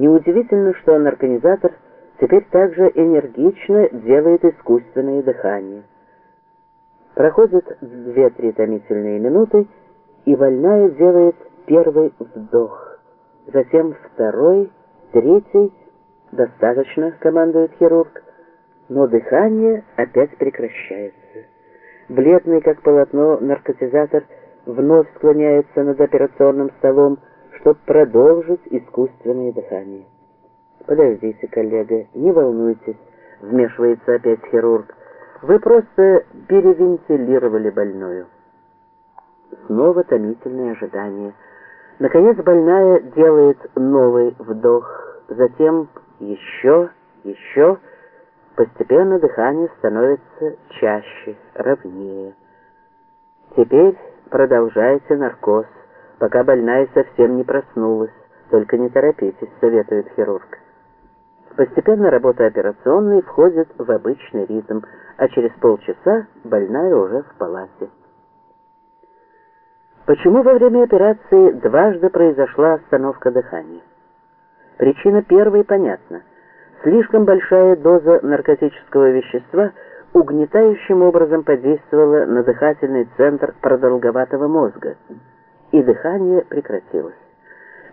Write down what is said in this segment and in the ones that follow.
Неудивительно, что нарконизатор теперь также энергично делает искусственное дыхание. Проходит две-три томительные минуты, и больная делает первый вдох, затем второй, третий, достаточно, командует хирург, но дыхание опять прекращается. Бледный, как полотно, наркотизатор вновь склоняется над операционным столом, чтобы продолжить искусственное дыхание. «Подождите, коллега, не волнуйтесь», — вмешивается опять хирург. «Вы просто перевентилировали больную». Снова томительное ожидание. Наконец больная делает новый вдох, затем еще, еще. Постепенно дыхание становится чаще, ровнее. Теперь продолжайте наркоз, пока больная совсем не проснулась. Только не торопитесь, советует хирург. Постепенно работа операционной входит в обычный ритм, а через полчаса больная уже в палате. Почему во время операции дважды произошла остановка дыхания? Причина первой понятна. Слишком большая доза наркотического вещества угнетающим образом подействовала на дыхательный центр продолговатого мозга, и дыхание прекратилось.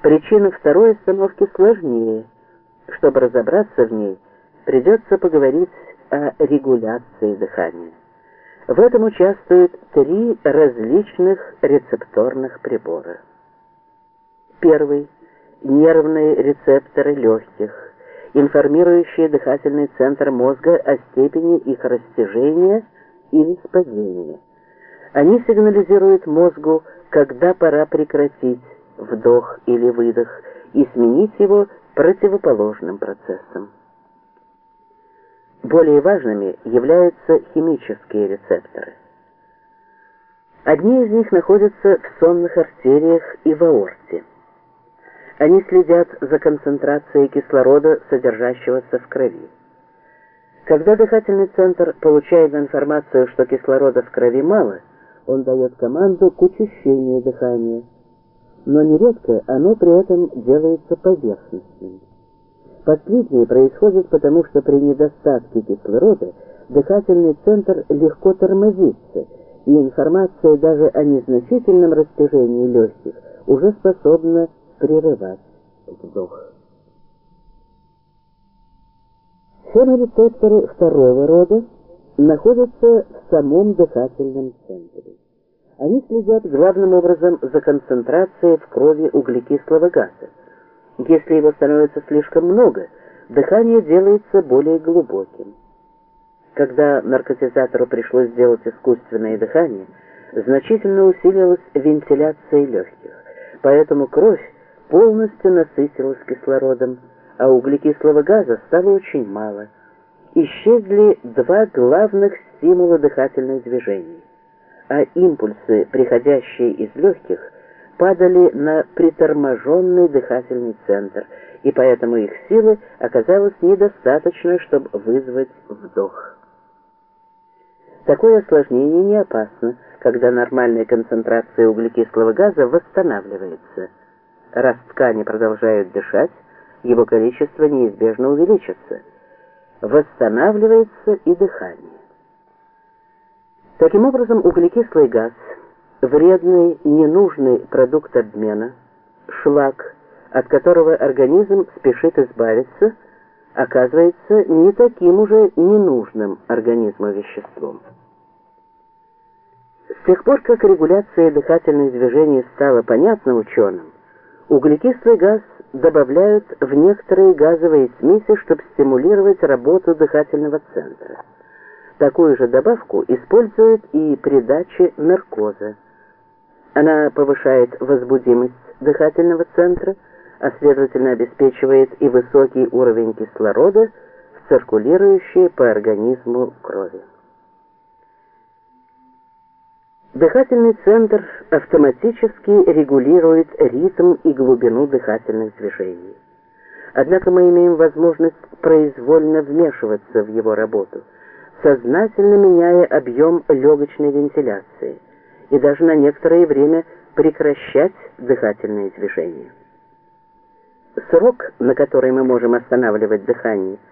Причина второй остановки сложнее. Чтобы разобраться в ней, придется поговорить о регуляции дыхания. В этом участвуют три различных рецепторных прибора. Первый – нервные рецепторы легких, информирующие дыхательный центр мозга о степени их растяжения или спадения. Они сигнализируют мозгу, когда пора прекратить вдох или выдох и сменить его противоположным процессом. Более важными являются химические рецепторы. Одни из них находятся в сонных артериях и в аорте. Они следят за концентрацией кислорода, содержащегося в крови. Когда дыхательный центр получает информацию, что кислорода в крови мало, он дает команду к учащению дыхания, но нередко оно при этом делается поверхностным. Последнее происходит потому, что при недостатке кислорода дыхательный центр легко тормозится, и информация даже о незначительном растяжении легких уже способна прерывать вдох. Хеморецепторы второго рода находятся в самом дыхательном центре. Они следят главным образом за концентрацией в крови углекислого газа. Если его становится слишком много, дыхание делается более глубоким. Когда наркотизатору пришлось сделать искусственное дыхание, значительно усилилась вентиляция легких, поэтому кровь полностью насытилась кислородом, а углекислого газа стало очень мало. Исчезли два главных стимула дыхательных движений, а импульсы, приходящие из легких, падали на приторможенный дыхательный центр, и поэтому их силы оказалось недостаточно, чтобы вызвать вдох. Такое осложнение не опасно, когда нормальная концентрация углекислого газа восстанавливается. Раз ткани продолжают дышать, его количество неизбежно увеличится. Восстанавливается и дыхание. Таким образом, углекислый газ – вредный, ненужный продукт обмена, шлак, от которого организм спешит избавиться, оказывается не таким уже ненужным организму веществом. С тех пор, как регуляция дыхательных движений стала понятна ученым, углекислый газ добавляют в некоторые газовые смеси, чтобы стимулировать работу дыхательного центра. Такую же добавку используют и при даче наркоза. Она повышает возбудимость дыхательного центра, а следовательно обеспечивает и высокий уровень кислорода в циркулирующей по организму крови. Дыхательный центр автоматически регулирует ритм и глубину дыхательных движений. Однако мы имеем возможность произвольно вмешиваться в его работу, сознательно меняя объем легочной вентиляции и даже на некоторое время прекращать дыхательные движения. Срок, на который мы можем останавливать дыхание –